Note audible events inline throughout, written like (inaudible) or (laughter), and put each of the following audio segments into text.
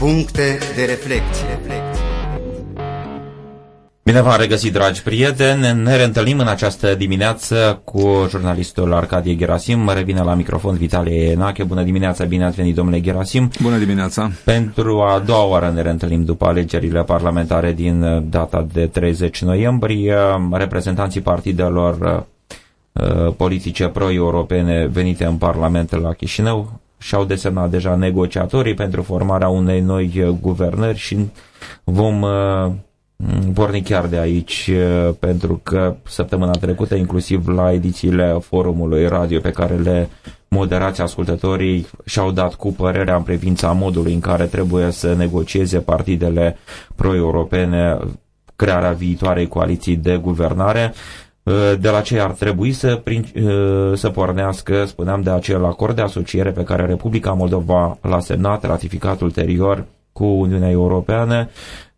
Puncte de reflecție. Bine v-am regăsit, dragi prieteni. Ne reîntâlnim în această dimineață cu jurnalistul Arcadie Gerasim. Revine la microfon Vitalie Enache. Bună dimineața, bine ați venit, domnule Gerasim. Bună dimineața. Pentru a doua oară ne reîntâlnim după alegerile parlamentare din data de 30 noiembrie. Reprezentanții partidelor uh, politice pro-europene venite în Parlament la Chișinău și-au desemnat deja negociatorii pentru formarea unei noi guvernări și vom uh, porni chiar de aici uh, pentru că săptămâna trecută, inclusiv la edițiile forumului radio pe care le moderați ascultătorii și-au dat cu părerea în privința modului în care trebuie să negocieze partidele pro-europene crearea viitoarei coaliții de guvernare de la ce ar trebui să, să pornească, spuneam, de acel acord de asociere pe care Republica Moldova l-a semnat, ratificat ulterior cu Uniunea Europeană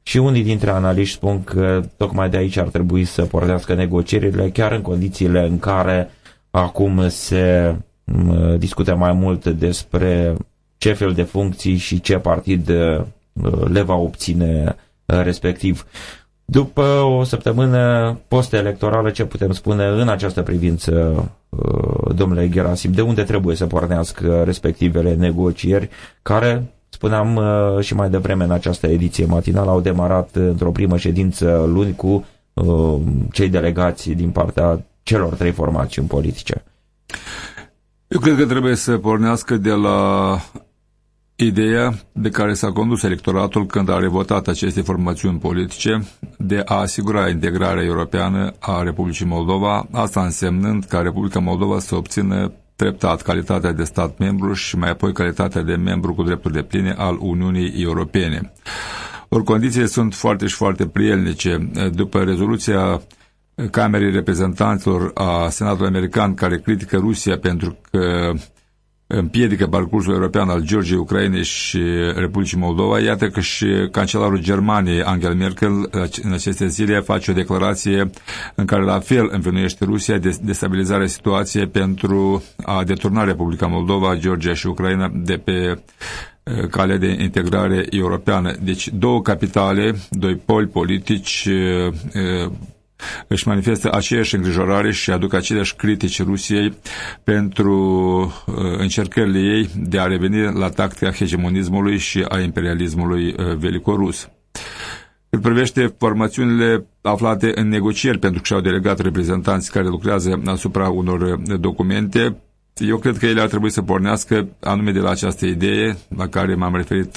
și unii dintre analiști spun că tocmai de aici ar trebui să pornească negocierile, chiar în condițiile în care acum se discută mai mult despre ce fel de funcții și ce partid le va obține respectiv. După o săptămână post-electorală, ce putem spune în această privință, domnule Gerasim, de unde trebuie să pornească respectivele negocieri care spuneam uh, și mai devreme în această ediție matinală, au demarat într-o primă ședință luni cu uh, cei delegați din partea celor trei formațiuni politice. Eu cred că trebuie să pornească de la ideea de care s-a condus electoratul când a revotat aceste formațiuni politice de a asigura integrarea europeană a Republicii Moldova, asta însemnând ca Republica Moldova să obțină treptat calitatea de stat membru și mai apoi calitatea de membru cu drepturi de pline al Uniunii Europene. Ori condițiile sunt foarte și foarte prielnice. După rezoluția Camerei Reprezentanților a Senatului American care critică Rusia pentru că împiedică parcursul european al Georgiei, Ucrainei și Republicii Moldova, iată că și cancelarul Germaniei, Angela Merkel, în aceste zile face o declarație în care la fel învinuiește Rusia de destabilizarea situației pentru a deturna Republica Moldova, Georgia și Ucraina de pe eh, calea de integrare europeană. Deci două capitale, doi poli politici eh, își manifestă aceeași îngrijorare și aduc aceleași critici Rusiei pentru uh, încercările ei de a reveni la tactica hegemonismului și a imperialismului uh, velicorus. Cât privește formațiunile aflate în negocieri pentru că și-au delegat reprezentanți care lucrează asupra unor uh, documente, eu cred că ele ar trebui să pornească anume de la această idee la care m-am referit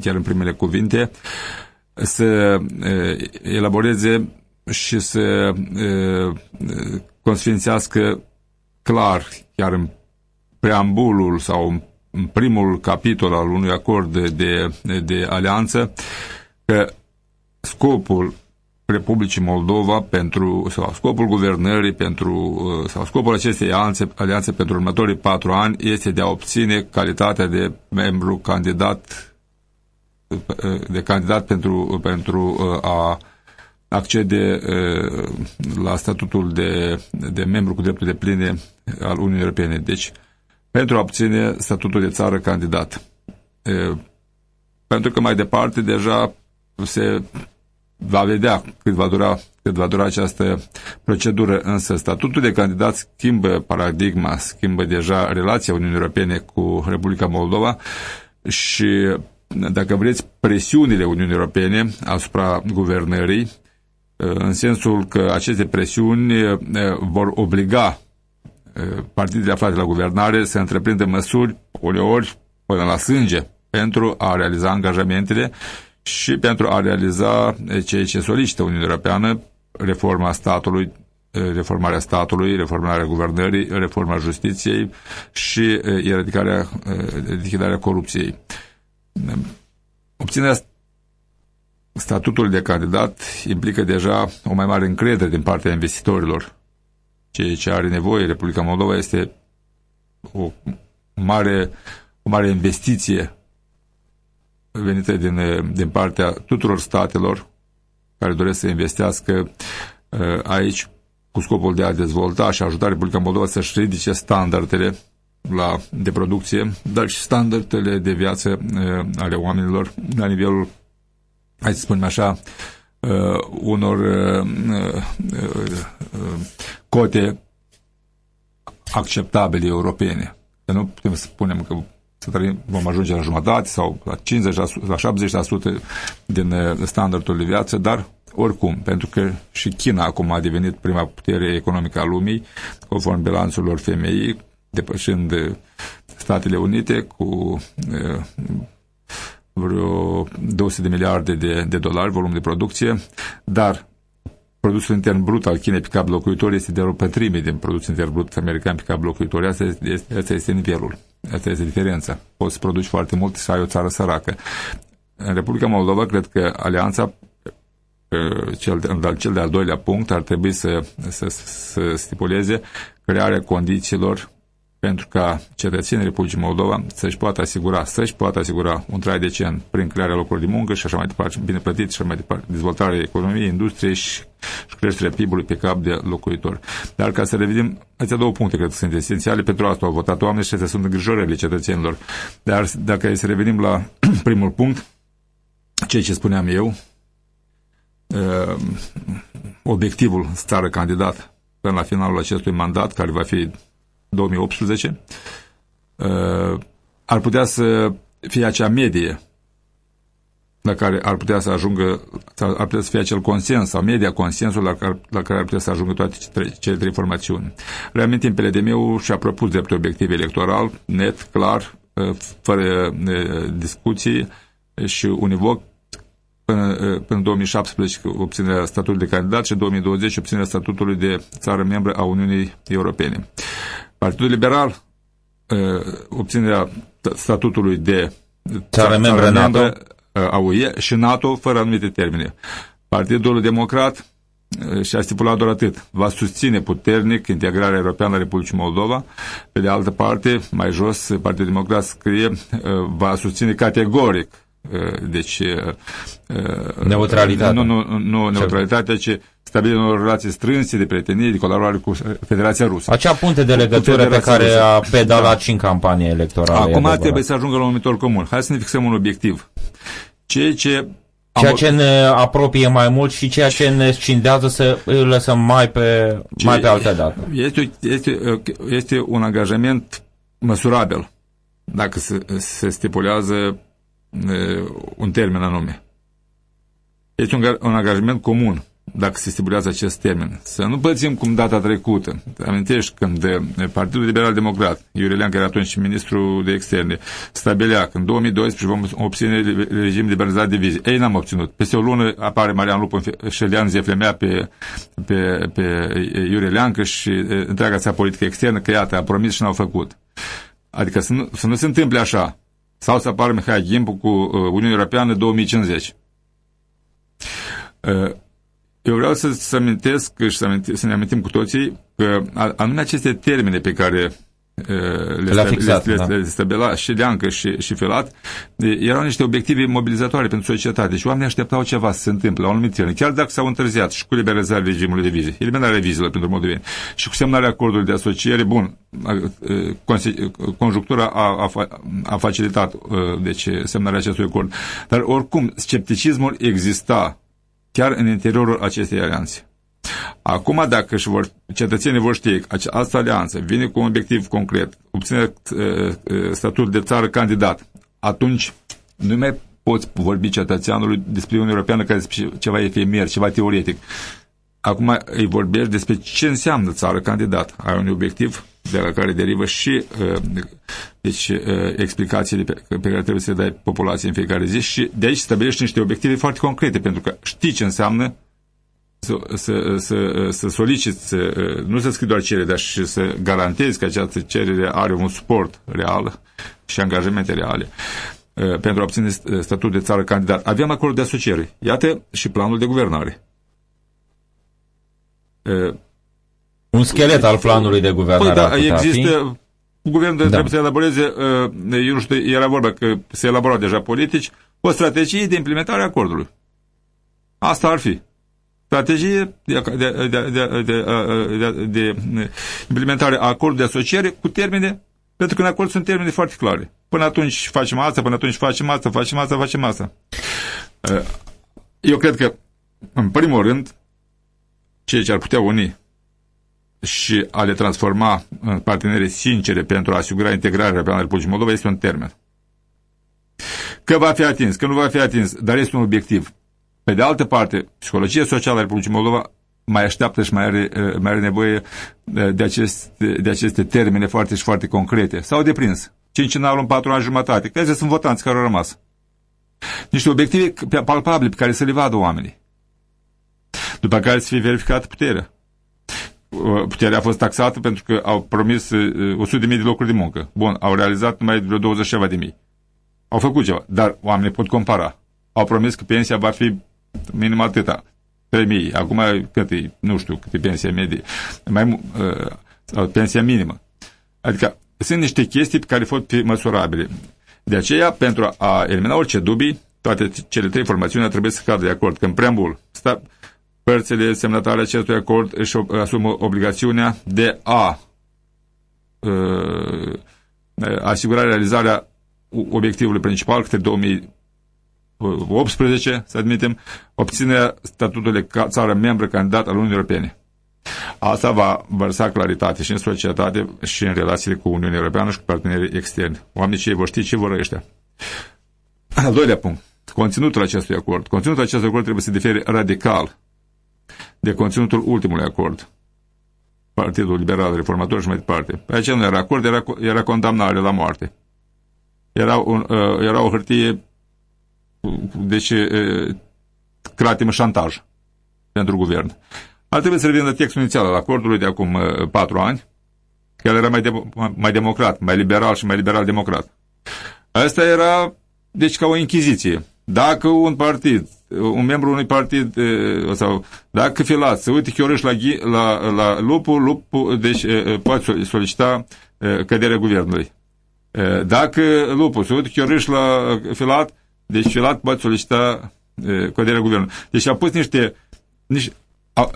chiar în primele cuvinte, să elaboreze și să consfințească clar, chiar în preambulul sau în primul capitol al unui acord de, de, de alianță, că scopul Republicii Moldova pentru, sau scopul guvernării pentru, sau scopul acestei alianțe, alianțe pentru următorii patru ani este de a obține calitatea de membru candidat de candidat pentru, pentru a accede la statutul de, de membru cu dreptul de pline al Uniunii Europene. Deci, pentru a obține statutul de țară candidat. Pentru că mai departe deja se va vedea cât va dura, cât va dura această procedură, însă statutul de candidat schimbă paradigma, schimbă deja relația Uniunii Europene cu Republica Moldova și dacă vreți, presiunile Uniunii Europene asupra guvernării în sensul că aceste presiuni vor obliga partidele aflate la guvernare să întreprindă măsuri, uneori până la sânge, pentru a realiza angajamentele și pentru a realiza ceea ce solicită Uniunea Europeană, reforma statului, reformarea statului, reformarea guvernării, reforma justiției și eradicarea, lichidarea corupției. Obținerea statutul de candidat implică deja o mai mare încredere din partea investitorilor. Ceea ce are nevoie Republica Moldova este o mare, o mare investiție venită din, din partea tuturor statelor care doresc să investească uh, aici cu scopul de a dezvolta și a ajuta Republica Moldova să-și ridice standardele la, de producție, dar și standardele de viață uh, ale oamenilor la nivelul, hai să spunem așa, uh, unor uh, uh, uh, cote acceptabile europene. Că nu putem să spunem că să trăim, vom ajunge la jumătate sau la 50%, la 70% din uh, standardul de viață, dar oricum, pentru că și China acum a devenit prima putere economică a lumii, conform bilanțurilor femeii, depășind uh, Statele Unite cu uh, vreo 200 de miliarde de, de dolari volum de producție, dar produsul intern brut al Chinei pe cap locuitor este de o pătrime din produsul intern brut american pe cap locuitor. Asta este, asta este nivelul. Asta este diferența. Poți să produci foarte mult și să ai o țară săracă. În Republica Moldova, cred că alianța cel, cel de-al doilea punct ar trebui să, să, să stipuleze crearea condițiilor pentru ca cetățenii Republicii Moldova să-și poată asigura, să-și poată asigura un trai decent prin crearea locurilor de muncă și așa mai departe, bine plătit și așa mai departe, dezvoltarea economiei, industriei și, și creșterea PIB-ului pe cap de locuitor. Dar ca să revenim, aceste două puncte cred că sunt esențiale, pentru asta au votat oameni și acestea sunt îngrijorările cetățenilor. Dar dacă să revenim la (clears throat) primul punct, ceea ce spuneam eu, uh, obiectivul țară candidat până la finalul acestui mandat, care va fi 2018, uh, ar putea să fie acea medie la care ar putea să ajungă, ar putea să fie acel consens sau media consensul la care, la care ar putea să ajungă toate cele trei formațiuni. Reamintim, PLDM-ul și-a propus drept obiectiv electoral, net, clar, uh, fără uh, discuții și univoc până, până 2017 obținerea statutului de candidat și 2020 obținerea statutului de țară membră a Uniunii Europene. Partidul Liberal uh, obținerea statutului de țară membră NATO uh, a UE și NATO fără anumite termene. Partidul Democrat uh, și-a stipulat doar atât. Va susține puternic integrarea europeană a Republicii Moldova. Pe de altă parte, mai jos, Partidul Democrat scrie, va susține categoric deci neutralitatea. Nu, nu, nu neutralitatea, ci stabilirea unor relații strânse de prietenie, de colaborare cu Federația Rusă. Acea punte de legătură pe care Rusă. a pedalat da. și în campanie electorală. Acum trebuie să ajungă la un numitor comun. Hai să ne fixăm un obiectiv. Ceea ce Ceea ce ne apropie mai mult și ceea ce ne scindează să îl lăsăm mai pe, ce mai pe altă dată. Este, este, este un angajament măsurabil dacă se, se stipulează un termen anume. Este un, un angajament comun dacă se stipulează acest termen. Să nu pățim cum data trecută. Amintești când Partidul Liberal Democrat, Iurie care atunci ministrul de externe, stabilea că în 2012 vom obține regim liberalizat de vize. Ei n-am obținut. Peste o lună apare Marian Lupu și Lean Zeflemea pe, pe, pe Iurie Leancă și întreaga sa politică externă că iată, a promis și n-au făcut. Adică să nu, să nu se întâmple așa. Sau să apară Mihai Gimpu cu Uniunea Europeană 2050. Eu vreau să, să amintesc și să, amintim, să ne amintim cu toții că anume aceste termene pe care le, le, fixat, le, da. le stabila și Leancă și, și Filat, erau niște obiective mobilizatoare pentru societate și oamenii așteptau ceva să se întâmple la un anumit termen, chiar dacă s-au întârziat și cu liberalizarea regimului de vize, eliminarea vizelor pentru moldoveni și cu semnarea acordului de asociere, bun, conjunctura a, a, a facilitat deci, semnarea acestui acord, dar oricum scepticismul exista chiar în interiorul acestei alianțe. Acum, dacă și vor, cetățenii vor ști că această alianță vine cu un obiectiv concret, obține uh, uh, statut de țară candidat, atunci nu mai poți vorbi cetățeanului despre Uniunea Europeană ca despre ceva efemer, ceva teoretic. Acum îi vorbești despre ce înseamnă țară candidat. Ai un obiectiv de la care derivă și uh, deci, uh, explicațiile pe, pe care trebuie să le dai populației în fiecare zi și de aici stabilești niște obiective foarte concrete, pentru că știi ce înseamnă să, să, să, să soliciți, uh, nu să scrii doar cerere, dar și să garantezi că această cerere are un suport real și angajamente reale pentru a obține statut de țară candidat. Avem acord de asociere. Iată și planul de guvernare. Un schelet al planului de guvernare. Păi, da, există, fi? guvernul da. trebuie să elaboreze, uh, eu nu știu, era vorba că se elaborau deja politici, o strategie de implementare a acordului. Asta ar fi. Strategie de, de, de, de, de, de, de implementare a acordului de asociere cu termene Pentru că în acord sunt termeni foarte clare. Până atunci facem asta, până atunci facem asta, facem asta, facem asta. Uh, eu cred că, în primul rând, ceea ce ar putea uni și a le transforma în parteneri sincere pentru a asigura integrarea pe Republicii Moldova este un termen. Că va fi atins, că nu va fi atins, dar este un obiectiv. Pe de altă parte, psihologia socială a Republicii Moldova mai așteaptă și mai are, mai are nevoie de aceste, de aceste termene foarte și foarte concrete. S-au deprins. 5 în anul, în 4 ani jumătate. Care sunt votanți care au rămas. Niște obiective palpabile pe care să le vadă oamenii. După care să fie verificat puterea. Puterea a fost taxată pentru că au promis 100.000 de locuri de muncă. Bun, au realizat numai vreo 20 de mii. Au făcut ceva, dar oamenii pot compara. Au promis că pensia va fi minim atâta. 3.000. Acum cât e, nu știu, cât e pensia medie. Mai, uh, pensia minimă. Adică sunt niște chestii pe care pot fi măsurabile. De aceea, pentru a elimina orice dubii, toate cele trei formațiuni trebuie să cadă de acord. Că în preambul, sta, părțile semnătare acestui acord își asumă obligațiunea de a uh, asigura realizarea obiectivului principal către 2018, să admitem, obținerea statutului ca țară membră candidat al Uniunii Europene. Asta va vărsa claritate și în societate și în relațiile cu Uniunea Europeană și cu partenerii externi. Oamenii cei vor ști ce vor ăștia. Al doilea punct. Conținutul acestui acord. Conținutul acestui acord trebuie să difere radical de conținutul ultimului acord. Partidul Liberal Reformator și mai departe. Pe aceea nu era acord, era, era condamnare la moarte. Era, un, uh, era o hârtie deci uh, cratimă șantaj pentru guvern. Ar trebui să revină la textul inițial al acordului de acum uh, patru ani, care era mai, de, mai democrat, mai liberal și mai liberal-democrat. Asta era, deci, ca o inchiziție. Dacă un partid, un membru unui partid, uh, sau dacă filat, se uite chiorâș la, la, la lupul, lupul, deci uh, poate solicita căderea guvernului. Dacă lupul se uite chiorâș la filat, deci filat poate solicita căderea guvernului. Deci a pus niște, niște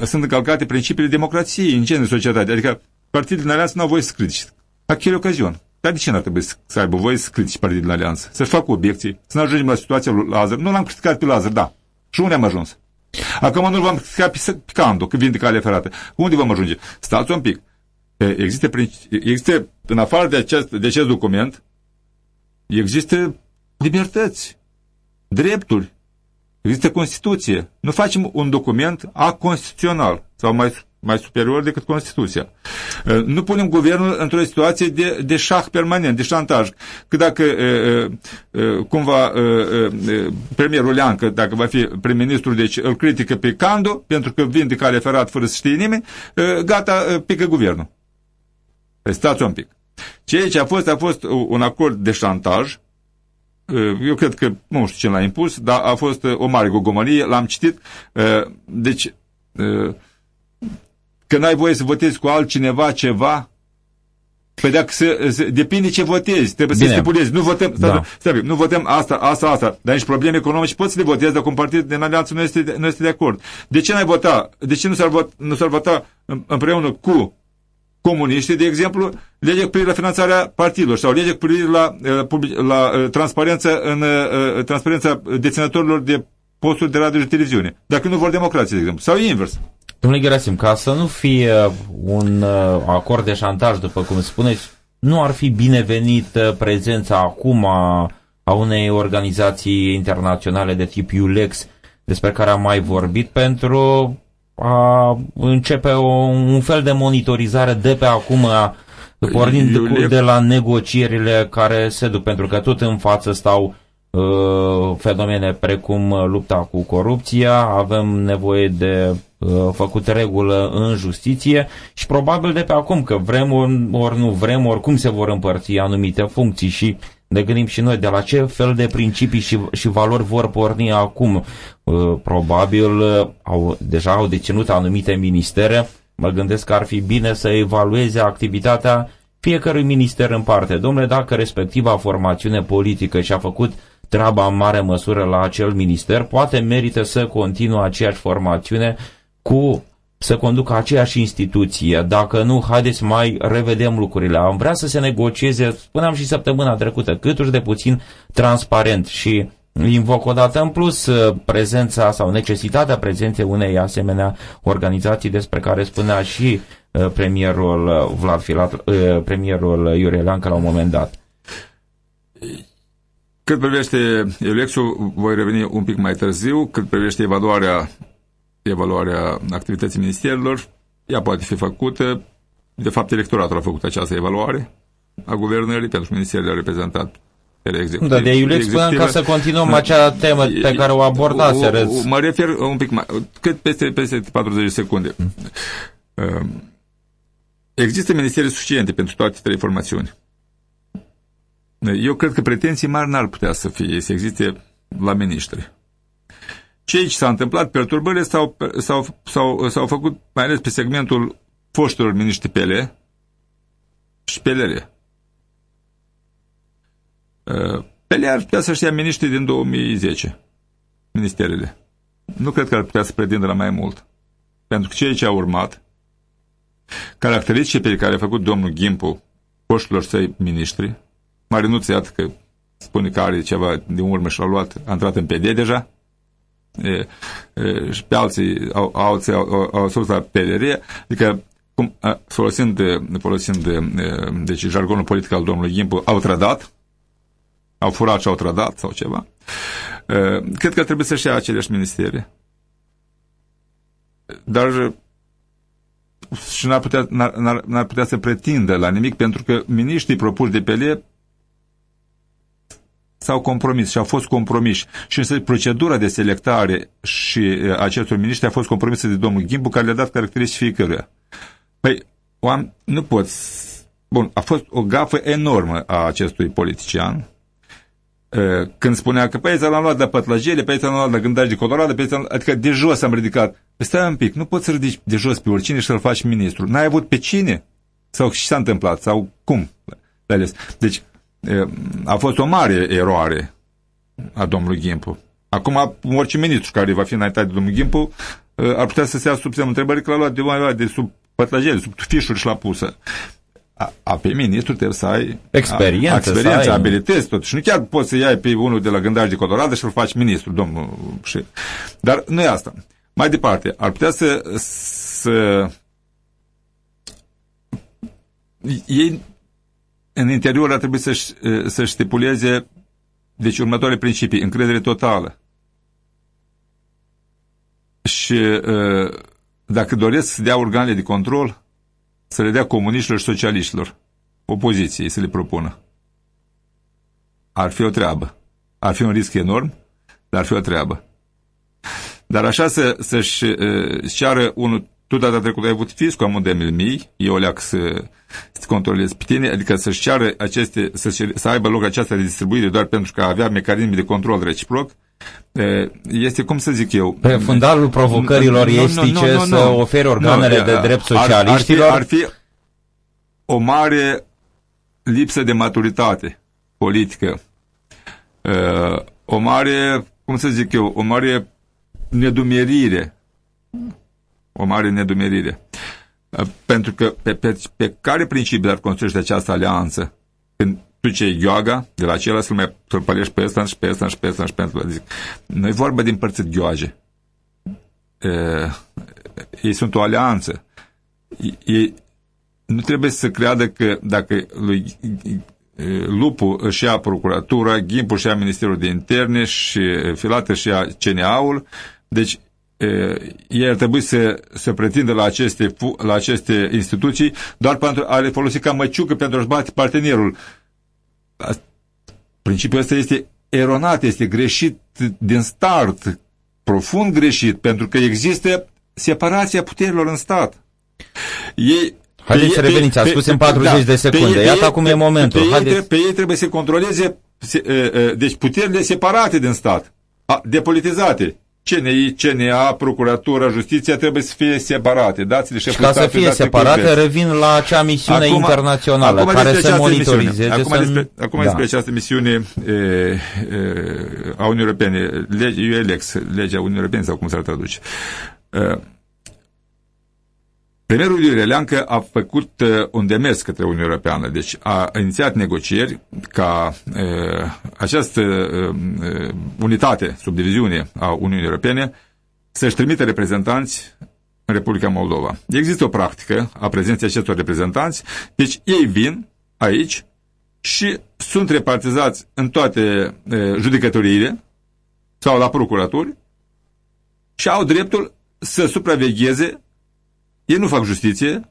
sunt încălcate principiile democrației în gen societate. Adică partidele în alianță nu au voie să critice. La chiar ocazion. Dar de ce n-ar trebui să aibă voie să critice partidele în alianță? Să-și facă obiecții, să ne ajungem la situația lui Lazar. Nu l-am criticat pe Lazar, da. Și unde am ajuns? Acum nu l-am criticat pe, pe Candu, că vin de calea ferată. Unde vom ajunge? Stați un pic. Există, există în afară de acest, de acest document, există libertăți, drepturi, Există Constituție. Nu facem un document aconstituțional sau mai, mai superior decât Constituția. Uh, nu punem guvernul într-o situație de, de șah permanent, de șantaj. Că dacă uh, uh, cumva premierul Leancă, dacă va fi prim-ministru, deci îl critică pe Candu, pentru că vin de cale ferat fără să știe nimeni, gata, pică guvernul. Păi stați un pic. Ceea ce a fost, a fost un acord de șantaj, Eh, eu cred că, nu știu ce l-a impus, dar a fost eh, o mare gogomărie, l-am citit. Eh, deci, că n-ai voie să votezi cu altcineva ceva, Păi dacă se, se, depinde ce votezi, trebuie Bine. să stipulezi. Nu votăm, da. stai, stai, nu votăm asta, asta, asta, dar nici probleme economice poți să le votezi dacă un partid din alianță nu este, nu este de acord. De ce n-ai vota? De ce nu s-ar vota, nu s-ar vota împreună cu comuniștii, de exemplu, legea cu privire la finanțarea partidelor sau legea cu privire la, uh, la uh, transparență în uh, transparența deținătorilor de posturi de radio și televiziune. Dacă nu vor democrație, de exemplu. Sau invers. Domnule Gerasim, ca să nu fie un acord de șantaj, după cum spuneți, nu ar fi binevenit prezența acum a, a unei organizații internaționale de tip ULEX, despre care am mai vorbit, pentru a începe o, un fel de monitorizare de pe acum, pornind de, de la negocierile care se duc, pentru că tot în față stau uh, fenomene precum lupta cu corupția, avem nevoie de uh, făcut regulă în justiție și probabil de pe acum că vrem ori, ori nu vrem, oricum se vor împărți anumite funcții și ne gândim și noi de la ce fel de principii și, și valori vor porni acum. Uh, probabil uh, au, deja au deținut anumite ministere. Mă gândesc că ar fi bine să evalueze activitatea fiecărui minister în parte. Domnule, dacă respectiva formațiune politică și-a făcut treaba în mare măsură la acel minister, poate merită să continue aceeași formațiune cu să conducă aceeași instituție. Dacă nu, haideți mai revedem lucrurile. Am vrea să se negocieze, spuneam și săptămâna trecută, cât de puțin transparent și invoc o dată în plus uh, prezența sau necesitatea prezenței unei asemenea organizații despre care spunea și uh, premierul uh, Vlad Filat, premierul Iurie Leancă la un moment dat. Cât privește Eulexul, voi reveni un pic mai târziu. Cât privește evaluarea, evaluarea activității ministerilor, ea poate fi făcută. De fapt, electoratul a făcut această evaluare a guvernării pentru ministerele reprezentat executiv. Da, de Iulex spuneam ca să continuăm acea temă pe care o abordase. Mă refer un pic mai, cât peste, peste 40 secunde. Mm. Există ministerii suficiente pentru toate trei formațiuni. Eu cred că pretenții mari n-ar putea să fie, să existe la miniștri. Ceea ce s-a întâmplat, perturbările s-au, făcut mai ales pe segmentul foștilor miniștri PL și PLR. PL ar putea să-și ia miniștri din 2010, ministerele. Nu cred că ar putea să pretindă la mai mult. Pentru că ceea ce a urmat, caracteristicile pe care a făcut domnul Gimpu foștilor săi miniștri, Marinuț, iată că spune că are ceva din urmă și l-a luat, a intrat în PD deja, e, e, și pe alții, au, alții au, au, au sus la PDR, adică cum, a, folosind, folosind deci jargonul politic al domnului Gimpu, au trădat, au furat și au trădat sau ceva. E, cred că trebuie să-și ia aceleași ministere. Dar și n-ar putea, n-ar, putea să pretindă la nimic, pentru că miniștrii propuși de pe s-au compromis și au fost compromiși. Și însă procedura de selectare și acestor miniștri a fost compromisă de domnul Gimbu, care le-a dat caracteristici fiecăruia. Păi, oameni, nu poți... Bun, a fost o gafă enormă a acestui politician, când spunea că pe aici l-am luat de pătlăgele, pe aici l-am luat de gândaj de coloradă, pe aici adică de jos am ridicat. Păi stai un pic, nu poți să ridici de jos pe oricine și să-l faci ministru. N-ai avut pe cine? Sau ce s-a întâmplat? Sau cum? Deci, a fost o mare eroare a domnului Gimpu. Acum, orice ministru care va fi înaintat de domnul Gimpu ar putea să se ia sub semnul întrebării că l-a luat de, luat de sub pătlăgele, sub fișuri și la pusă. A, a, pe ministru trebuie să ai experiență, experiență ai... abilități, totuși. Nu chiar poți să iei pe unul de la gândaj de Colorado și îl faci ministru, domnul. Și... Dar nu e asta. Mai departe, ar putea să, să ei în interior ar trebui să-și, să stipuleze deci următoarele principii, încredere totală. Și dacă doresc să dea organele de control, să le dea comuniștilor și socialiștilor, opoziției să le propună. Ar fi o treabă. Ar fi un risc enorm, dar ar fi o treabă. Dar așa să, să-și ceară unul tu data trecută ai avut fiscul am de mii, eu leac să, să controlez pe tine, adică să-și ceară aceste, să, să aibă loc această redistribuire doar pentru că avea mecanisme de control reciproc, este, cum să zic eu... Pe fundalul provocărilor nu, estice nu, nu, nu, să ofere organele nu, de drept socialiștilor? Ar fi, ar fi o mare lipsă de maturitate politică, o mare, cum să zic eu, o mare nedumerire o mare nedumerire. Uh, pentru că pe, pe, pe care principiu ar construiește această alianță? Când tu ce gheoaga, de la acela să-l mai să pălești pe ăsta și pe ăsta și pe ăsta și pe ăsta. Zic, nu e vorba din părțit gheoage. E, uh, ei sunt o alianță. Ei, nu trebuie să creadă că dacă lui uh, Lupu își ia procuratura, Gimpu își ia Ministerul de Interne și Filată își ia CNA-ul, deci ei ar trebui să, să pretindă la aceste, la aceste instituții doar pentru a le folosi ca măciucă pentru a-și bate partenerul. Principiul ăsta este eronat, este greșit din start, profund greșit, pentru că există separația puterilor în stat. Ei, Haideți să reveniți, a spus în 40 da, de secunde. Pe Iată ei, acum e momentul. Pe ei, pe ei trebuie să controleze deci puterile separate din stat, depolitizate. CNI, CNA, Procuratura, Justiția trebuie să fie separate. Dați-le și ca să fie separate, revin la acea misiune acum, internațională acum care să monitorizeze. Acum, să... despre, acum da. despre această misiune e, e, a Uniunii Europene, lege, UELEX, legea Uniunii Europene sau cum s-ar traduce. E, Premierul Iureleancă a făcut uh, un demers către Uniunea Europeană, deci a inițiat negocieri ca uh, această uh, unitate, subdiviziune a Uniunii Europene, să-și trimite reprezentanți în Republica Moldova. Există o practică a prezenței acestor reprezentanți, deci ei vin aici și sunt repartizați în toate uh, judecătoriile sau la procuraturi și au dreptul să supravegheze ei nu fac justiție,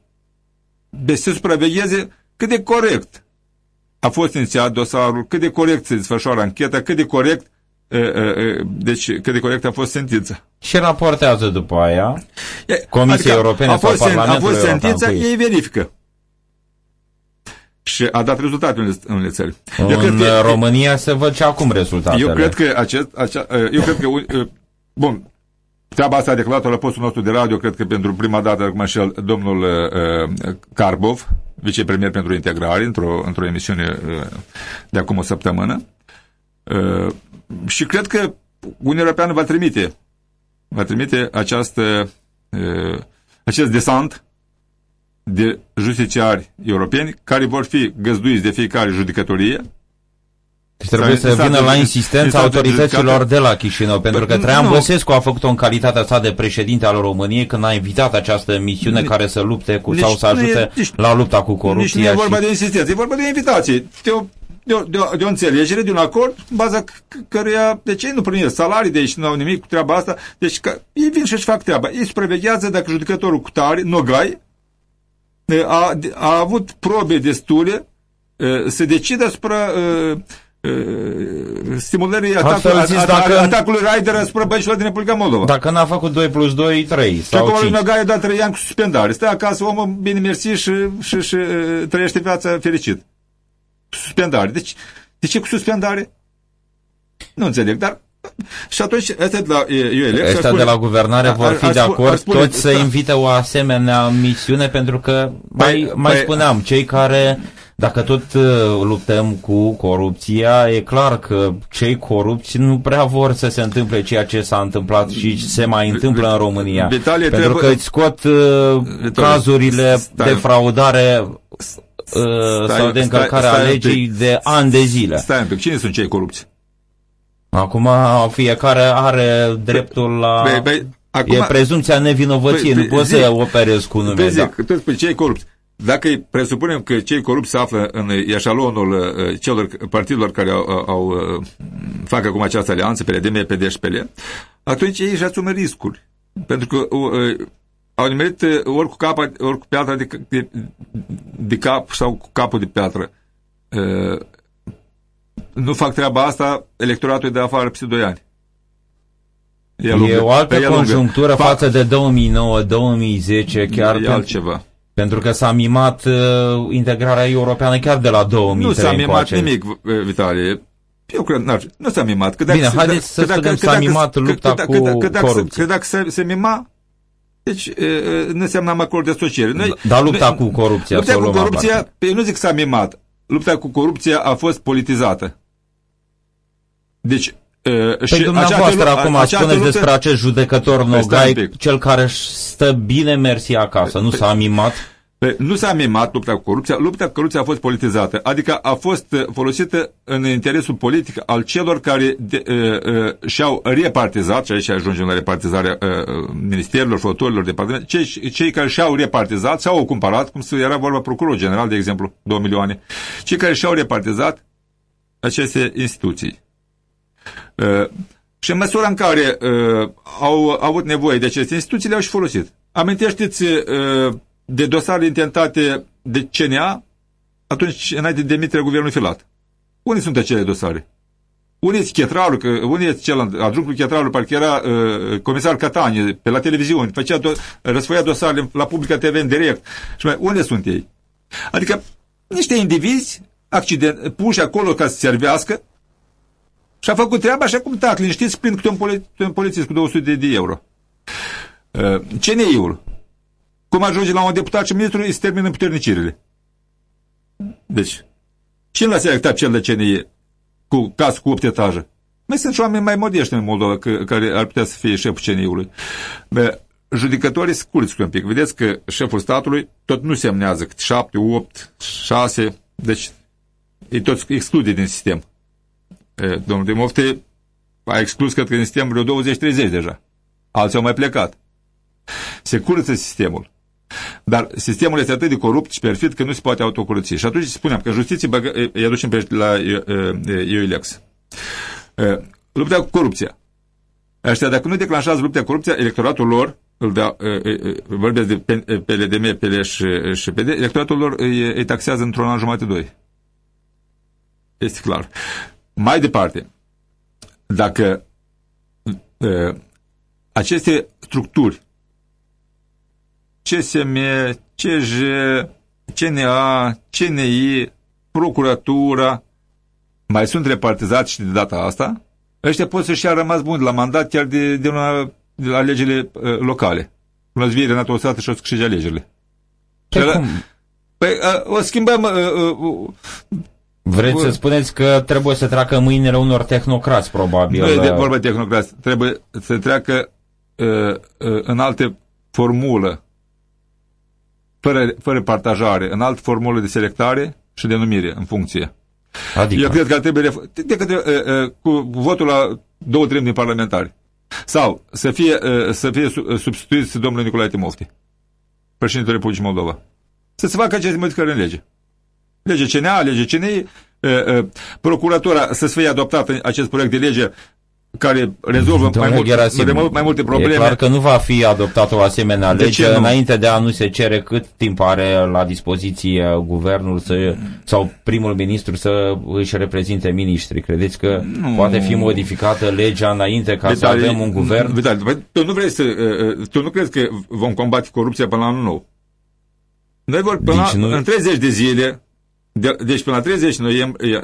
deci să supravegheze cât de corect a fost inițiat dosarul, cât de corect se desfășoară ancheta, cât de corect deci cât de corect a fost sentința. Și raportează după aia Comisia adică Europene a fost, sau Parlamentul A fost sentința, ei verifică. Și a dat rezultate în unele țări. În eu cred că, România se văd și acum rezultatele. Eu cred că acest, acea, eu cred că, bun, Treaba asta a declarat-o la postul nostru de radio, cred că pentru prima dată, acum și domnul uh, Carbov, vicepremier pentru integrare, într-o, într-o emisiune uh, de acum o săptămână. Uh, și cred că Uniunea Europeană va trimite, va trimite această, uh, acest desant de justiciari europeni care vor fi găzduiți de fiecare judecătorie deci trebuie să vină la insistența autorităților de la Chișinău, pentru că Traian Băsescu a făcut-o în calitatea sa de președinte al României când a invitat această misiune care să lupte cu sau să ajute la lupta cu corupția. Nici nu e vorba de insistență, e vorba de invitație. De o, de, o, de, o, de o înțelegere, de un acord, în baza căruia, de ce nu primesc salarii de aici, nu au nimic cu treaba asta, deci că ei vin și își fac treaba. Ei supraveghează dacă judecătorul cu tare, Nogai, a, a avut probe destule să decidă asupra Uh, stimulării atacului, zis, dacă, atacului Raider asupra băieților din Republica Moldova. Dacă n-a făcut 2 plus 2, 3 sau și acolo Năgaie a dat 3 ani cu suspendare. Stă acasă, omul bine mersi și, și, și uh, trăiește viața fericit. Suspendare. Deci, de ce cu suspendare? Nu înțeleg, dar și atunci, ăsta de la ULF... Ăștia de la guvernare vor fi de acord spune, toți să invite o asemenea misiune, pentru că, mai, păi, mai păi, spuneam, cei care dacă tot uh, luptăm cu corupția, e clar că cei corupți nu prea vor să se întâmple ceea ce s-a întâmplat și se mai întâmplă în România. Vitalie, Pentru trebuie... că îți scot uh, Vitalie, cazurile stai, de fraudare uh, stai, sau de încălcare stai, stai a legii de ani de zile. Stai un pic, cine sunt cei corupți? Acum fiecare are dreptul la... Băi, băi, acum... E prezumția nevinovăției, nu poți să operezi cu numele. Zic, da. tu spui cei corupți. Dacă presupunem că cei corupți se află în eșalonul uh, celor partidelor care au, au, uh, fac acum această alianță, PLD, PD și PL, atunci ei își asumă riscuri. Pentru că uh, au nimerit ori cu, capa, ori cu piatra de, de, de cap sau cu capul de piatră. Nu fac treaba asta, electoratul de afară peste 2 ani. E, lungă, e o altă conjunctură față de 2009-2010, chiar e altceva. Pentru că s-a mimat uh, integrarea europeană chiar de la 2003 Nu s-a mimat încoace. nimic, Vitalie. Eu cred, nu s-a mimat. Că dacă, Bine, haideți să spunem, s-a mimat lupta că, cu că, că, corupție. Că dacă se, se mima, deci nu înseamnă acord de asociere. Noi, Dar lupta noi, cu corupția Lupta cu corupția, pe, eu nu zic s-a mimat. Lupta cu corupția a fost politizată. Deci, Uh, păi și dumneavoastră acum spuneți luptă... despre acest judecător păi Nogai, cel care stă bine mersi acasă, nu s-a mimat? Păi, nu s-a mimat lupta cu corupția, lupta cu corupția a fost politizată, adică a fost folosită în interesul politic al celor care de, uh, uh, și-au repartizat, și aici ajungem la repartizarea uh, ministerilor, făutorilor, departament, cei, cei care și-au repartizat, și-au cumpărat, cum se era vorba procurorul general, de exemplu, 2 milioane, cei care și-au repartizat aceste instituții. Uh, și în măsura în care uh, au avut nevoie de aceste instituții, le-au și folosit. Amintește-ți uh, de dosare intentate de CNA atunci înainte de demiterea guvernului Filat. Unde sunt acele dosare? Unde este Chetralul, că unde este cel adjunctul Chetralul, parcă era uh, comisar Catanie pe la televiziune, făcea do, răsfoia dosarele la Publica TV în direct. Și mai, unde sunt ei? Adică niște indivizi accident, puși acolo ca să servească și a făcut treaba așa cum tac, liniștiți, prind câte un, poli un polițist cu 200 de euro. Uh, CNI-ul. Cum ajunge la un deputat și ministru, îți se termină puternicirile. Deci, cine l-a selectat cel de CNI cu casă cu 8 etaje? Mai sunt și oameni mai modești în Moldova care ar putea să fie șeful CNI-ului. judecătorii scurți un pic. Vedeți că șeful statului tot nu semnează cât 7, 8, 6, deci e tot exclude din sistem. Domnul Timofte a exclus, cred că din sistem vreo 20-30 deja. Alții au mai plecat. Se curăță sistemul. Dar sistemul este atât de corupt și perfid că nu se poate autocurăți. Și atunci spuneam că justiție băgă, îi aducem pe la EULEX. Lupta cu corupția. Ăștia, dacă nu declanșează lupta cu corupția, electoratul lor, îl dea, vorbesc de PLDM, PL și, și PD, electoratul lor îi, îi taxează într-un an jumate, doi. Este clar. Mai departe, dacă uh, aceste structuri CSM, CJ, CNA, CNI, Procuratura, mai sunt repartizați și de data asta, ăștia pot să-și ia rămas bun la mandat chiar de, de, una, de la alegerile uh, locale. Până zi Renato Osată și o să câștige alegerile. Păi, cum? păi uh, o schimbăm... Uh, uh, Vreți să spuneți că trebuie să treacă mâinile unor tehnocrați, probabil. Nu e de vorba de tehnocrați. Trebuie să treacă uh, uh, în alte formulă, fără, fără partajare, în altă formulă de selectare și de numire în funcție. Adică? Eu cred că ar trebui de către, uh, uh, cu votul la două treimi din parlamentari. Sau să fie, uh, să fie substituit domnul Nicolae Timofti, președintele Republicii Moldova. Să se facă aceste modificări în lege lege CNA, lege CNI, procuratura să fie adoptat acest proiect de lege care rezolvă mai, mult, Gerasim, mai, mai multe probleme. E clar că nu va fi adoptată o asemenea de lege înainte de a nu se cere cât timp are la dispoziție guvernul să, sau primul ministru să își reprezinte miniștri. Credeți că nu. poate fi modificată legea înainte ca Vitali, să avem un guvern? Vitali, tu nu vrei să, tu nu crezi că vom combate corupția până la anul nou? Noi vor până deci la, nu... în 30 de zile de, deci până la 30 noiembrie,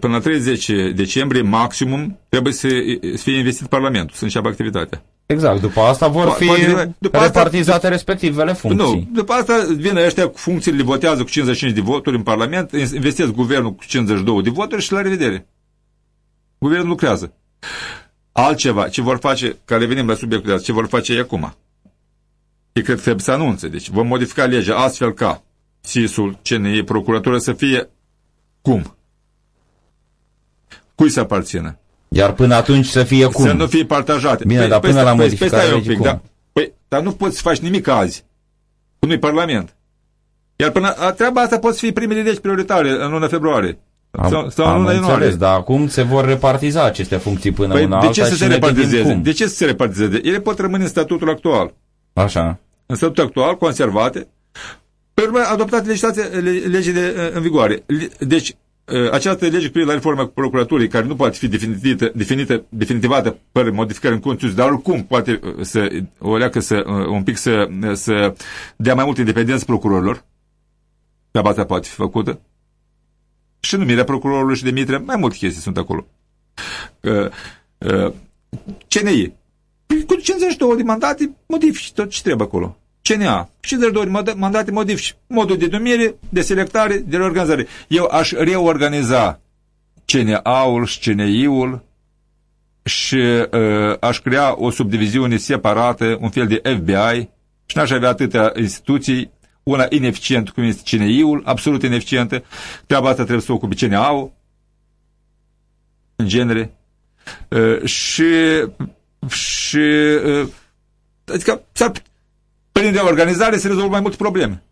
până la 30 decembrie maximum trebuie să, să fie investit Parlamentul, să înceapă activitatea. Exact, după asta vor fi după repartizate asta, respectivele funcții. Nu, după asta vine ăștia cu funcțiile, votează cu 55 de voturi în Parlament, investesc guvernul cu 52 de voturi și la revedere. Guvernul lucrează. Altceva, ce vor face, ca revenim la subiectul de azi, ce vor face ei acum? Ei cred că trebuie să anunțe. Deci vom modifica legea astfel ca SIS-ul, CNI, procuratura să fie cum? Cui să aparțină? Iar până atunci să fie cum? Să nu fie partajate. Bine, păi, dar până păi, la modificare păi, un pic, da, păi, dar nu poți să faci nimic azi. Nu-i Parlament. Iar până a, treaba asta poți fi primele legi prioritare în luna februarie. Am, sau, sau am în luna înțeles, dar acum se vor repartiza aceste funcții până păi, una de ce să se repartizeze? De ce să se repartizeze? Ele pot rămâne în statutul actual. Așa. În statutul actual, conservate, pe urmă, adoptat legile în vigoare. Deci, această lege cu la reforma procuraturii, care nu poate fi definită, definită, definitivată pe modificări în Constituție, dar oricum poate să o leacă să, un pic să, să dea mai multă independență procurorilor, pe asta poate fi făcută. Și numirea procurorului și de mitre, mai multe chestii sunt acolo. CNI. Cu 52 de mandate, modifici tot ce trebuie acolo. CNA. 52 mandate modifici modul de numire, de selectare, de reorganizare. Eu aș reorganiza CNA-ul și CNI-ul și uh, aș crea o subdiviziune separată, un fel de FBI și n-aș avea atâtea instituții, una ineficientă cum este CNI-ul, absolut ineficientă. Treaba asta trebuie să o ocupe CNA-ul, în genere. Uh, și și uh, adică s-ar prin reorganizare se rezolvă mai multe probleme.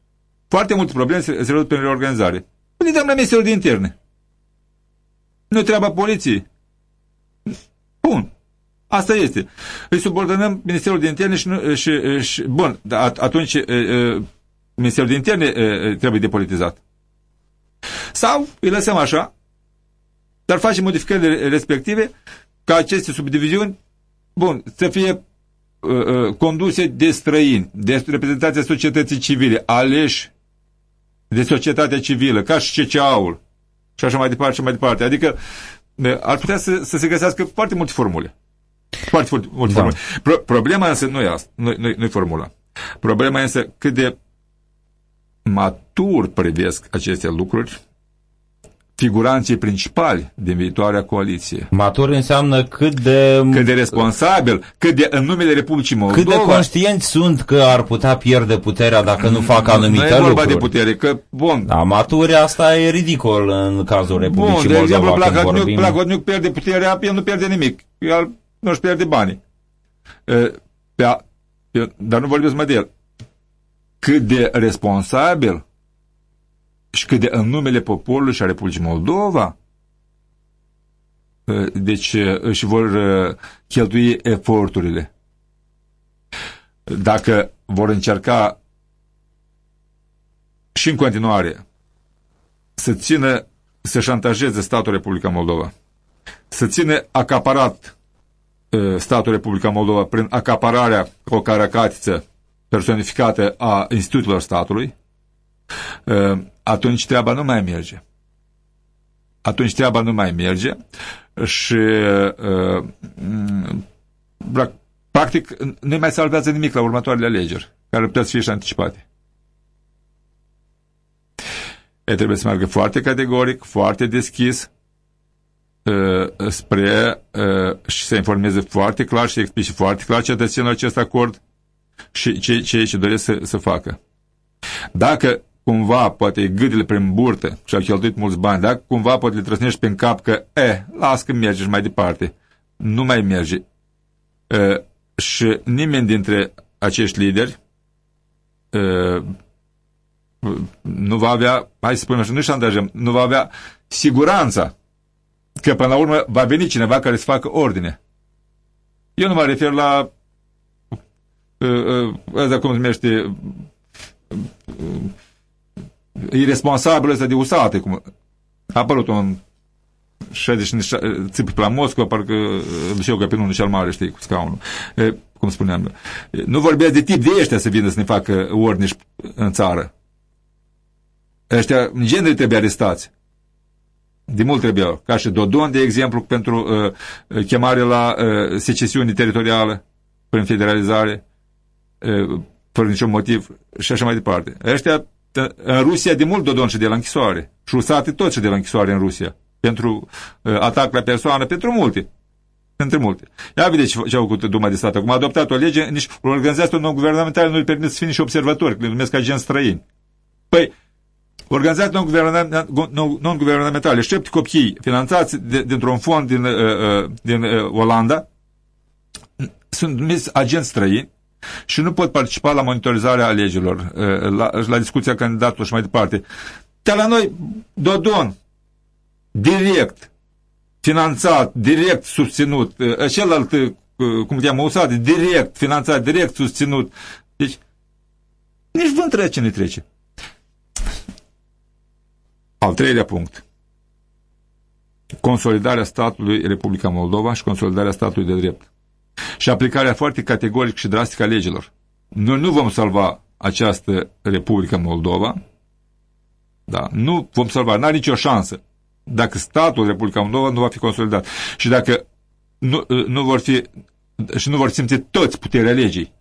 Foarte multe probleme se rezolvă prin reorganizare. Ne dăm la Ministerul de Interne. Nu treaba poliției. Bun. Asta este. Îi subordonăm Ministerul de Interne și, nu, și, și bun, atunci Ministerul de Interne trebuie depolitizat. Sau îi lăsăm așa, dar facem modificările respective ca aceste subdiviziuni, bun, să fie Uh, uh, conduse de străini, de reprezentația societății civile, aleși de societatea civilă, ca și CCA-ul și așa mai departe și mai departe. Adică uh, ar putea să, să se găsească foarte multe formule. Foarte multe, multe da. formule. Pro, problema însă nu e asta, nu, nu, nu e formula. Problema însă cât de matur privesc aceste lucruri figuranții principali din viitoarea coaliție. Matur înseamnă cât de... Cât de responsabil, cât de în numele Republicii Moldova... Cât de conștienți sunt că ar putea pierde puterea dacă nu fac anumite lucruri. Nu e vorba de putere, că, bun... Da, maturi, asta e ridicol în cazul Republicii bun, Moldova. Bun, de exemplu, vorbim... Placotniuc pierde puterea, el nu pierde nimic. El nu-și pierde banii. Pe, pe, dar nu vorbesc mai de el. Cât de responsabil și cât de în numele poporului și a Republicii Moldova, ă, deci ă, își vor ă, cheltui eforturile. Dacă vor încerca și în continuare să țină, să șantajeze statul Republica Moldova, să țină acaparat statul Republica Moldova prin acapararea cu o caracatiță personificată a instituțiilor statului, atunci treaba nu mai merge. Atunci treaba nu mai merge și uh, practic nu mai salvează nimic la următoarele alegeri, care putea să fie și anticipate. E trebuie să meargă foarte categoric, foarte deschis uh, spre uh, și să informeze foarte clar și explice foarte clar cetățenul acest acord și ce, ce, ce doresc să, să facă. Dacă cumva poate gâdile prin burtă și au cheltuit mulți bani, dacă cumva poate le trăsnești pe cap că, e, las că mergi mai departe. Nu mai merge. E, și nimeni dintre acești lideri e, nu va avea, hai să spunem așa, nu șantajăm, nu va avea siguranța că până la urmă va veni cineva care să facă ordine. Eu nu mă refer la ăsta cum se numește irresponsabil ăsta de usate, cum a apărut un 60 țipi pe la Moscova, parcă Liceu Capinul cel mare, știi, cu scaunul. E, cum spuneam. Nu vorbesc de tip de ăștia să vină să ne facă ordine în țară. Ăștia, în genere, trebuie arestați. De mult trebuiau. Ca și Dodon, de exemplu, pentru uh, chemare la uh, secesiune teritorială prin federalizare, uh, fără niciun motiv și așa mai departe. Ăștia în Rusia de mult Dodon și de la închisoare. Și usate tot și de la închisoare în Rusia. Pentru uh, atac la persoană, pentru multe. Între multe. Ia vedeți ce, ce a făcut Duma de Stat. Acum a adoptat o lege, nici organizația non-guvernamentală nu îi permite să fie nici observatori, că le numesc agenți străini. Păi, organizații non-guvernamentale, șapte copii finanțați dintr-un fond din, uh, uh, din uh, Olanda, sunt numiți agenți străini, și nu pot participa la monitorizarea alegerilor, la, la discuția candidatului și mai departe. Dar la noi, Dodon, direct, finanțat, direct susținut, celălalt, cum te-am usat, direct finanțat, direct susținut. Deci, nici vânt trece, nu trece. Al treilea punct. Consolidarea statului Republica Moldova și consolidarea statului de drept și aplicarea foarte categorică și drastică a legilor. Noi nu vom salva această Republică Moldova, da, nu vom salva, n-are nicio șansă dacă statul Republica Moldova nu va fi consolidat și dacă nu, nu vor fi și nu vor simți toți puterea legii,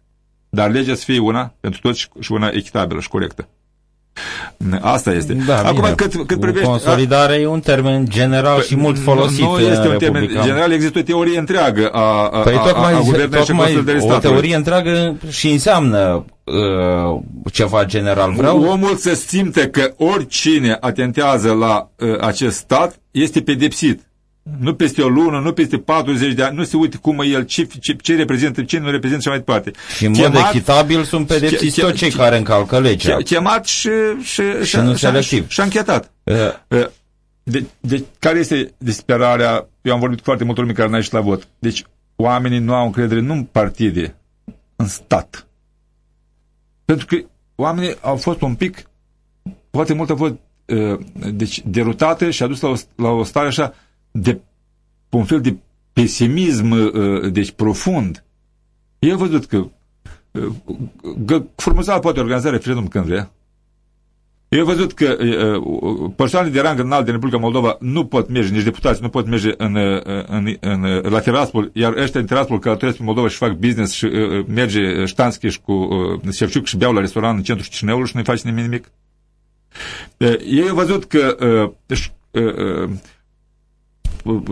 dar legea să fie una pentru toți și una echitabilă și corectă. Asta este. Da, Acum, bine. cât, cât privește... Consolidare e un termen general păi, și mult folosit Nu este un termen general, există o teorie întreagă a, a, păi, tocmai, a, a guvernării și consolidării statului. O teorie întreagă și înseamnă uh, ceva general. Vreau... Omul să simte că oricine atentează la uh, acest stat este pedepsit. Nu peste o lună, nu peste 40 de ani, nu se uite cum e el, ce, ce, ce reprezintă, ce nu reprezintă și mai departe. Și în mod echitabil sunt pedepsiți toți cei care încalcă legea. Chemat și, și, și, și, nu și, și, și anchetat. Uh. De, de, care este disperarea? Eu am vorbit cu foarte multă lume care n-a ieșit la vot. Deci oamenii nu au încredere nu în partide, în stat. Pentru că oamenii au fost un pic, foarte mult au fost uh, deci, derutate și adus la o, la o stare așa de un fel de pesimism uh, deci profund. Eu am văzut că, uh, că Frumuseala poate organiza referendum când vrea. Eu am văzut că uh, persoanele de rang înalt din Republica Moldova nu pot merge, nici deputați nu pot merge în, în, în, la Tiraspol, iar ăștia în Tiraspol călătoresc pe Moldova și fac business și merge Ștanski și cu Șefciuc și beau la restaurant în centrul Chișinăului și nu-i face nimic nimic. Ei au văzut că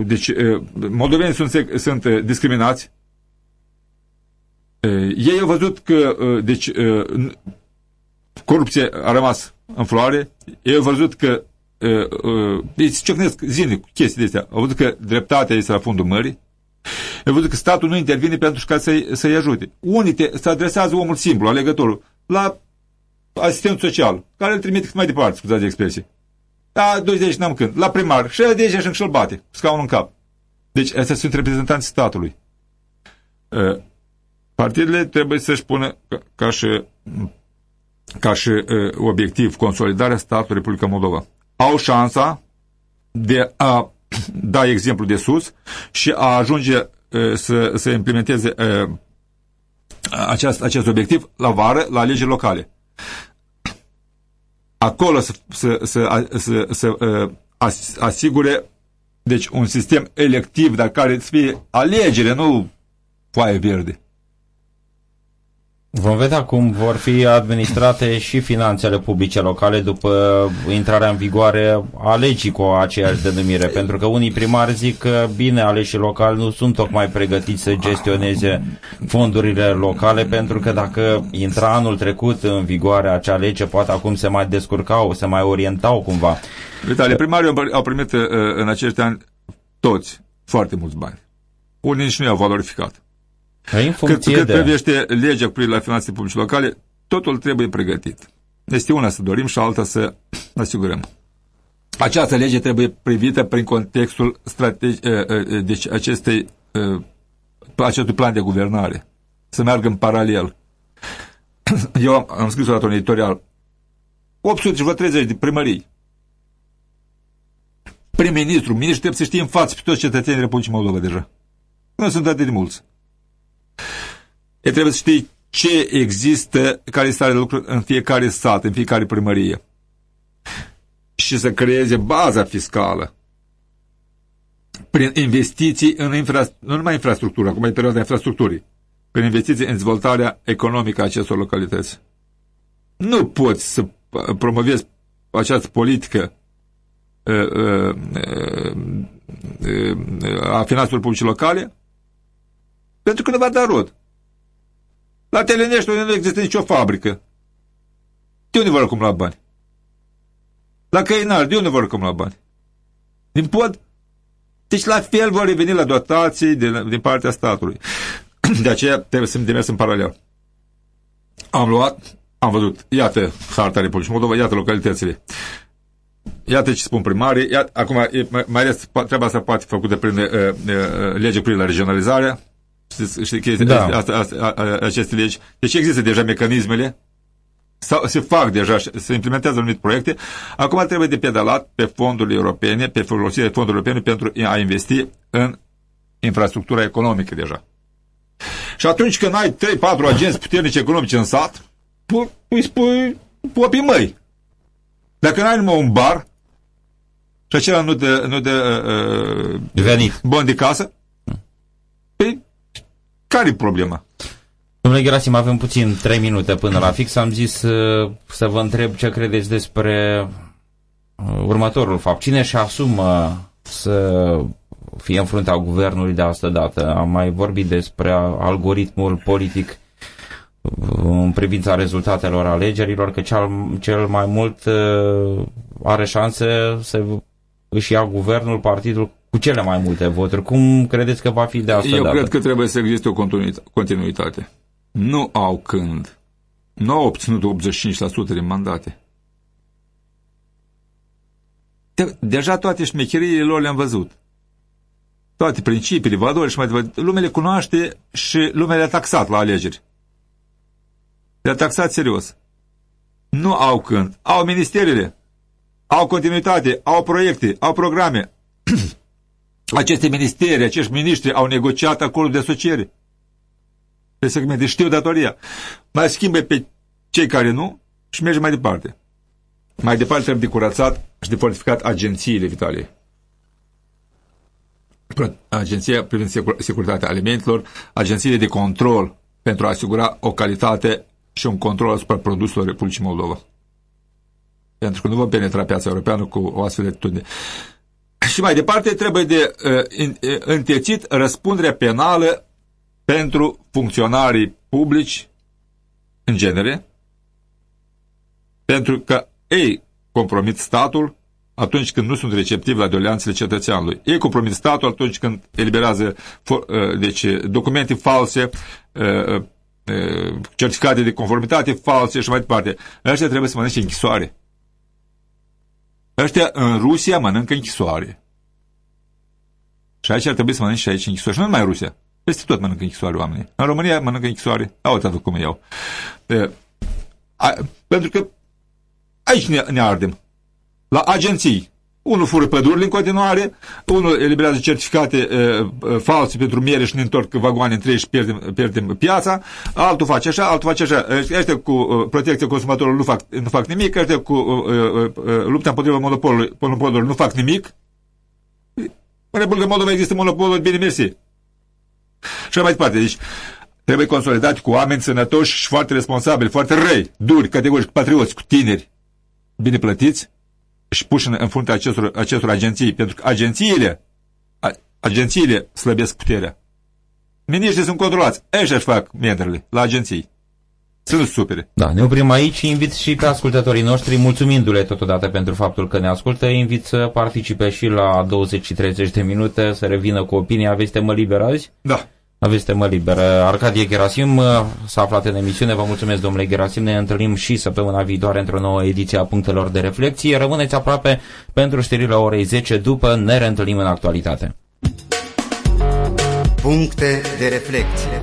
deci moldovenii sunt, sunt discriminați. Ei au văzut că deci, corupția a rămas în floare, ei au văzut că ei se ciocnesc zilnic cu chestii de astea. Au văzut că dreptatea este la fundul mării, au văzut că statul nu intervine pentru ca să-i, să ajute. Unii te, se adresează omul simplu, alegătorul, la asistent social, care îl trimite cât mai departe, scuzați de expresie. Da, 20 n-am când. La primar, și de aici și îl bate, scaunul în cap. Deci, astea sunt reprezentanții statului. Partidele trebuie să-și pună ca, ca și, ca și obiectiv consolidarea statului Republica Moldova. Au șansa de a (clears throat) da exemplu de sus și a ajunge să, să implementeze acest, acest obiectiv la vară, la legi locale. Acolo să, să, să, să, să asigure deci un sistem electiv, dar care să fie alegere, nu foaie verde. Vom vedea cum vor fi administrate și finanțele publice locale după intrarea în vigoare a legii cu aceeași denumire, pentru că unii primari zic că bine, aleșii locali nu sunt tocmai pregătiți să gestioneze fondurile locale, pentru că dacă intra anul trecut în vigoare acea lege, poate acum se mai descurcau, se mai orientau cumva. Vitale, primarii au primit uh, în acești ani toți foarte mulți bani. Unii nici nu i-au valorificat. În cât, cât de... privește legea cu la finanțe publice locale, totul trebuie pregătit. Este una să dorim și alta să (clears throat) asigurăm. Această lege trebuie privită prin contextul strategi, deci acestei, acestui plan de guvernare. Să meargă în paralel. (clears throat) Eu am, am scris o editorial 830 de primării. Prim-ministru, ministru trebuie să știe în față pe toți cetățenii Republicii Moldova deja. Nu sunt atât de mulți. E trebuie să știi ce există, care este de lucru în fiecare stat, în fiecare primărie. Și să creeze baza fiscală prin investiții în infra, nu numai infrastructură, acum e perioada infrastructurii, prin investiții în dezvoltarea economică a acestor localități. Nu poți să promovezi această politică uh, uh, uh, a finanțelor publice locale pentru că nu va da rod. La Telenești unde nu există nicio fabrică. De unde vor acumula bani? La Căinar, de unde vor acumula bani? Din pod? Deci la fel vor reveni la dotații din, din partea statului. (clears throat) De aceea trebuie să demers în paralel. Am luat, am văzut, iată harta Republicii Moldova, iată localitățile. Iată ce spun primarii, iată, acum, mai ales treaba asta poate făcută prin uh, uh, lege prin la regionalizare, Știi chestia, da. asta, asta, aceste legi. Deci există deja mecanismele sau se fac deja, se implementează anumite proiecte. Acum trebuie de pedalat pe fondurile europene, pe folosirea fondurilor europene pentru a investi în infrastructura economică deja. Și atunci când ai 3-4 agenți puternici economice în sat, pui, spui popii măi. Dacă n-ai numai un bar și acela nu de, nu de uh, Venit. bun de casă, păi care e problema? Domnule Gerasim, avem puțin 3 minute până la fix. Am zis uh, să vă întreb ce credeți despre uh, următorul fapt. Cine și asumă să fie în fruntea guvernului de asta dată? Am mai vorbit despre algoritmul politic uh, în privința rezultatelor alegerilor, că cel, cel mai mult are șanse să își ia guvernul partidul cu cele mai multe voturi. Cum credeți că va fi de asta Eu dată? cred că trebuie să existe o continuitate. Nu au când. Nu au obținut 85% din mandate. De, deja toate șmecheriile lor le-am văzut. Toate principiile, valori și mai departe. Lumea le cunoaște și lumea le-a taxat la alegeri. Le-a taxat serios. Nu au când. Au ministerele. Au continuitate, au proiecte, au programe. (clears throat) aceste ministeri, acești miniștri au negociat acordul de asociere. Pe segmente știu datoria. Mai schimbă pe cei care nu și merge mai departe. Mai departe trebuie de curățat și de fortificat agențiile vitale. Agenția privind securitatea alimentelor, agențiile de control pentru a asigura o calitate și un control asupra produselor Republicii Moldova. pentru că nu vom penetra piața europeană cu o astfel de atitudine. Și mai departe, trebuie de uh, întețit răspunderea penală pentru funcționarii publici în genere, pentru că ei compromit statul atunci când nu sunt receptivi la doleanțele cetățeanului. Ei compromit statul atunci când eliberează uh, deci, documente false, uh, uh, certificate de conformitate false și mai departe. Ăștia trebuie să mănânce închisoare. Ăștia în Rusia mănâncă închisoare. Și aici ar trebui să mănânce și aici închisoare. Și nu numai în Rusia. Peste tot mănâncă închisoare oamenii. În România mănâncă închisoare. A uitat cum iau. Pentru că aici ne, ne ardem. La agenții. Unul fură pădurile în continuare, unul eliberează certificate uh, false pentru miere și ne întorc vagoane întregi și pierdem, pierdem piața, altul face așa, altul face așa. Ăștia cu uh, protecția consumatorilor nu fac, nu fac nimic, ăștia cu uh, uh, lupta împotriva monopolului, monopolului nu fac nimic. În Republica Moldova există monopoluri, bine mersi. Și mai departe, deci trebuie consolidat cu oameni sănătoși și foarte responsabili, foarte răi, duri, categorici, patrioți, cu tineri, bine plătiți și puși în, în fruntea acestor, acestor agenții, pentru că agențiile, a, agențiile slăbesc puterea. Miniștrii sunt controlați, ăștia își fac mendrele la agenții. Sunt supere. Da, ne oprim aici și invit și pe ascultătorii noștri, mulțumindu-le totodată pentru faptul că ne ascultă, invit să participe și la 20 și 30 de minute, să revină cu opinia. Aveți temă liberă azi? Da. Aveți temă liberă. Arcadie Gerasim uh, s-a aflat în emisiune. Vă mulțumesc, domnule Gerasim. Ne întâlnim și săptămâna viitoare într-o nouă ediție a punctelor de reflexie. Rămâneți aproape pentru știrile orei 10 după ne reîntâlnim în actualitate. Puncte de reflexie.